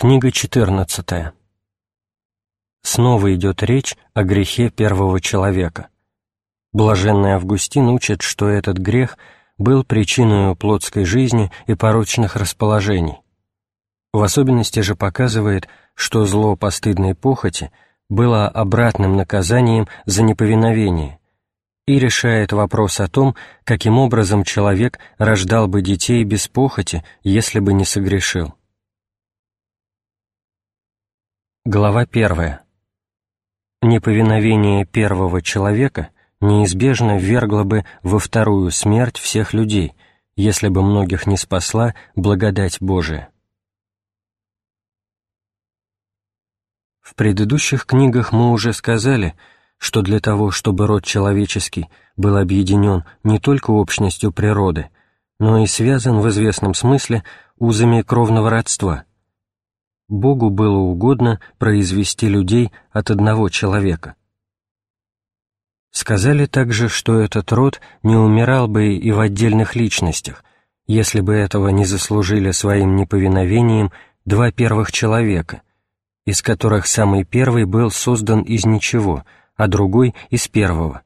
Книга 14. Снова идет речь о грехе первого человека. Блаженный Августин учит, что этот грех был причиной плотской жизни и порочных расположений. В особенности же показывает, что зло постыдной похоти было обратным наказанием за неповиновение и решает вопрос о том, каким образом человек рождал бы детей без похоти, если бы не согрешил. Глава 1. Неповиновение первого человека неизбежно ввергло бы во вторую смерть всех людей, если бы многих не спасла благодать Божия. В предыдущих книгах мы уже сказали, что для того, чтобы род человеческий был объединен не только общностью природы, но и связан в известном смысле узами кровного родства – Богу было угодно произвести людей от одного человека. Сказали также, что этот род не умирал бы и в отдельных личностях, если бы этого не заслужили своим неповиновением два первых человека, из которых самый первый был создан из ничего, а другой — из первого.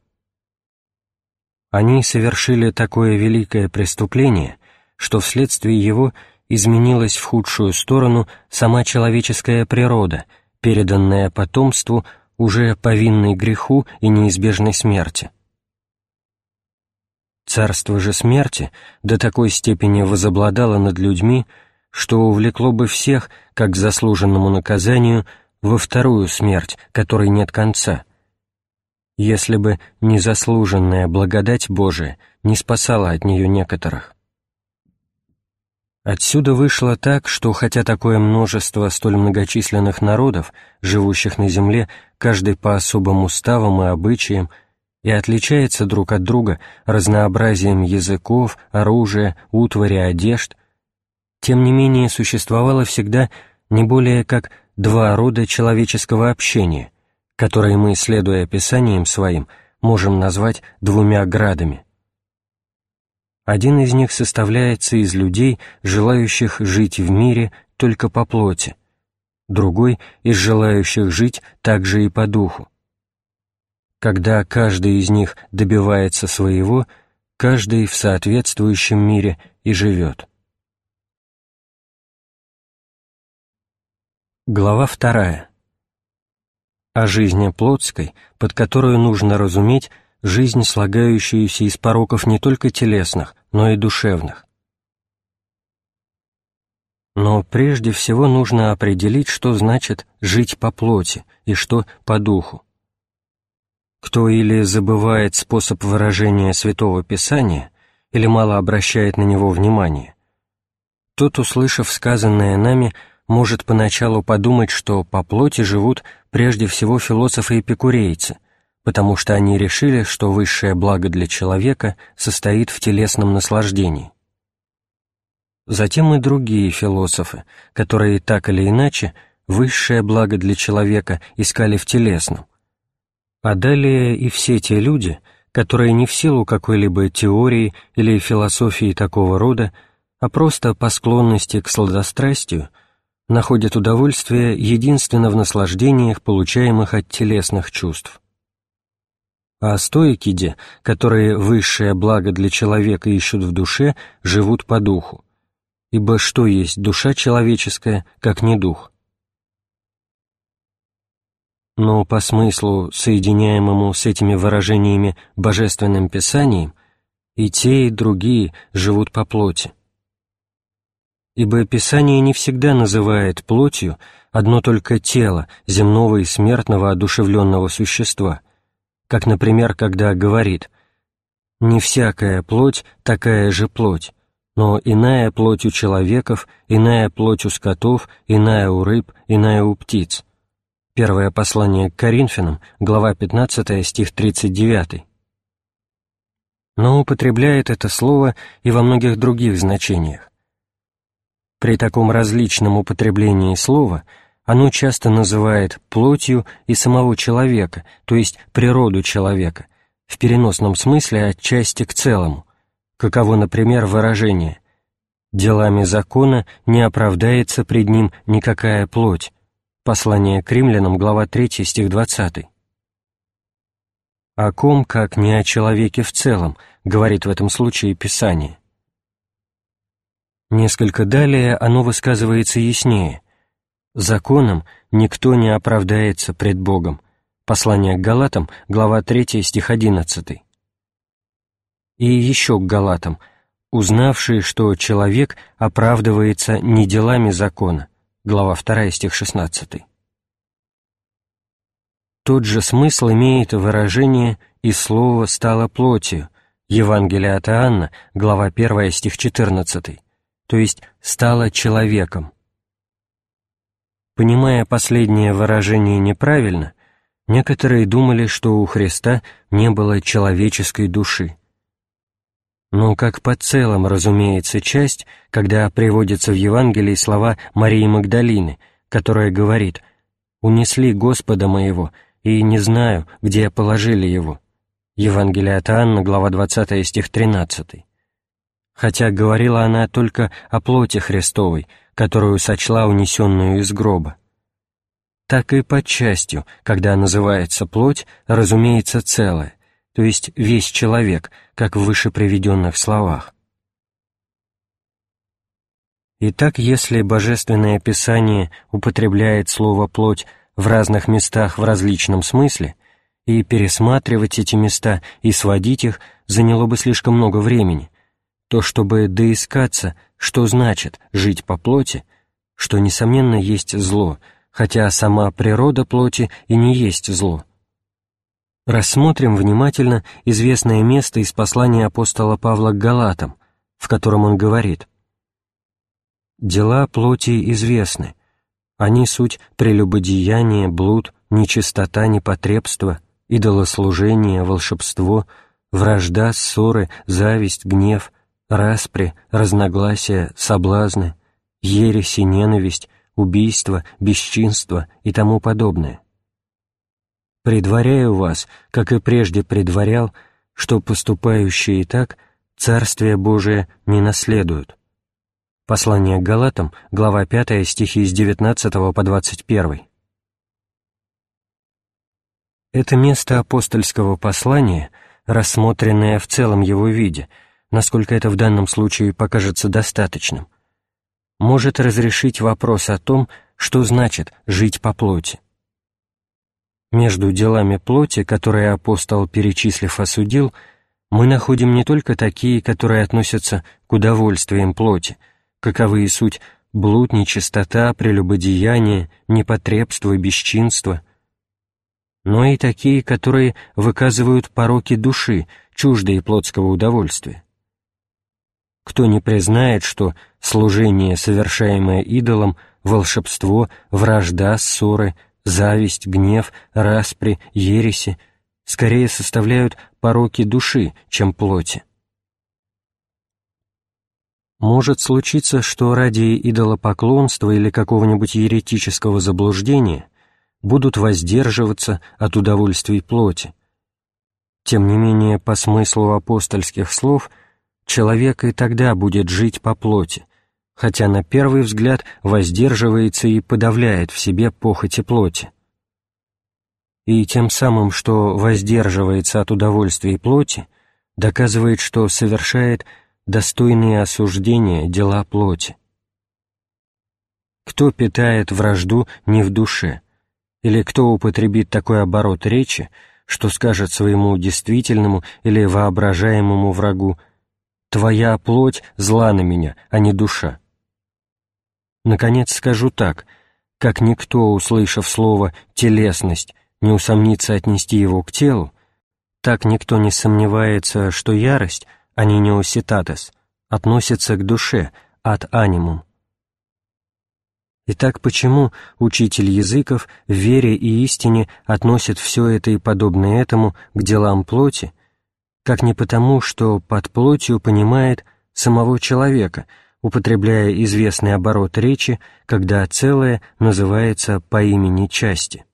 Они совершили такое великое преступление, что вследствие его — изменилась в худшую сторону сама человеческая природа, переданная потомству, уже повинной греху и неизбежной смерти. Царство же смерти до такой степени возобладало над людьми, что увлекло бы всех, как к заслуженному наказанию, во вторую смерть, которой нет конца, если бы незаслуженная благодать Божия не спасала от нее некоторых. Отсюда вышло так, что хотя такое множество столь многочисленных народов, живущих на земле, каждый по особым уставам и обычаям, и отличается друг от друга разнообразием языков, оружия, утвари, одежд, тем не менее существовало всегда не более как два рода человеческого общения, которые мы, следуя описаниям своим, можем назвать двумя градами – один из них составляется из людей, желающих жить в мире только по плоти, другой — из желающих жить также и по духу. Когда каждый из них добивается своего, каждый в соответствующем мире и живет. Глава вторая. О жизни плотской, под которую нужно разуметь жизнь, слагающуюся из пороков не только телесных, но и душевных. Но прежде всего нужно определить, что значит «жить по плоти» и что «по духу». Кто или забывает способ выражения Святого Писания, или мало обращает на него внимания, тот, услышав сказанное нами, может поначалу подумать, что по плоти живут прежде всего философы-эпикурейцы – потому что они решили, что высшее благо для человека состоит в телесном наслаждении. Затем и другие философы, которые так или иначе высшее благо для человека искали в телесном. А далее и все те люди, которые не в силу какой-либо теории или философии такого рода, а просто по склонности к сладострастию, находят удовольствие единственно в наслаждениях, получаемых от телесных чувств а стоики де, которые высшее благо для человека ищут в душе, живут по духу. Ибо что есть душа человеческая, как не дух? Но по смыслу, соединяемому с этими выражениями Божественным Писанием, и те, и другие живут по плоти. Ибо Писание не всегда называет плотью одно только тело земного и смертного одушевленного существа — как, например, когда говорит «Не всякая плоть такая же плоть, но иная плоть у человеков, иная плоть у скотов, иная у рыб, иная у птиц». Первое послание к Коринфянам, глава 15, стих 39. Но употребляет это слово и во многих других значениях. При таком различном употреблении слова – оно часто называет плотью и самого человека, то есть природу человека, в переносном смысле от части к целому, каково, например, выражение Делами закона не оправдается пред ним никакая плоть. Послание к римлянам, глава 3, стих 20. О ком, как не о человеке в целом, говорит в этом случае Писание. Несколько далее оно высказывается яснее. Законом никто не оправдается пред Богом. Послание к Галатам, глава 3, стих 11. И еще к Галатам, узнавшие, что человек оправдывается не делами закона, глава 2, стих 16. Тот же смысл имеет выражение «и слово стало плотью», Евангелие от Иоанна, глава 1, стих 14, то есть «стало человеком». Понимая последнее выражение неправильно, некоторые думали, что у Христа не было человеческой души. Но как по целом разумеется часть, когда приводятся в Евангелии слова Марии Магдалины, которая говорит «Унесли Господа моего, и не знаю, где положили его». Евангелие от Анна, глава 20, стих 13. Хотя говорила она только о плоти Христовой, которую сочла унесенную из гроба. Так и под частью, когда называется плоть, разумеется целое, то есть весь человек, как в выше приведенных словах. Итак, если Божественное Писание употребляет слово «плоть» в разных местах в различном смысле, и пересматривать эти места и сводить их заняло бы слишком много времени, то чтобы доискаться, что значит жить по плоти, что, несомненно, есть зло, хотя сама природа плоти и не есть зло. Рассмотрим внимательно известное место из послания апостола Павла к Галатам, в котором он говорит «Дела плоти известны, они суть прелюбодеяние, блуд, нечистота, непотребство, идолослужение, волшебство, вражда, ссоры, зависть, гнев, распри, разногласия, соблазны, ереси, ненависть, убийство, бесчинство и тому подобное. Предваряю вас, как и прежде предварял, что поступающие так Царствие Божие не наследуют. Послание к Галатам, глава 5, стихи с 19 по 21. Это место апостольского послания, рассмотренное в целом его виде, насколько это в данном случае покажется достаточным, может разрешить вопрос о том, что значит «жить по плоти». Между делами плоти, которые апостол, перечислив, осудил, мы находим не только такие, которые относятся к удовольствиям плоти – каковы и суть блуд, нечистота, прелюбодеяние, непотребство, бесчинство, но и такие, которые выказывают пороки души, чуждые плотского удовольствия. Кто не признает, что служение, совершаемое идолом, волшебство, вражда, ссоры, зависть, гнев, распри, ереси, скорее составляют пороки души, чем плоти. Может случиться, что ради идолопоклонства или какого-нибудь еретического заблуждения будут воздерживаться от удовольствий плоти. Тем не менее, по смыслу апостольских слов, человек и тогда будет жить по плоти, хотя на первый взгляд воздерживается и подавляет в себе похоти плоти. И тем самым, что воздерживается от удовольствий плоти, доказывает, что совершает достойные осуждения дела плоти. Кто питает вражду не в душе, или кто употребит такой оборот речи, что скажет своему действительному или воображаемому врагу «Твоя плоть зла на меня, а не душа». Наконец скажу так, как никто, услышав слово «телесность», не усомнится отнести его к телу, так никто не сомневается, что ярость — аниниоситатес, относится к душе, от анимум. Итак, почему учитель языков в вере и истине относит все это и подобное этому к делам плоти, как не потому, что под плотью понимает самого человека, употребляя известный оборот речи, когда целое называется по имени части.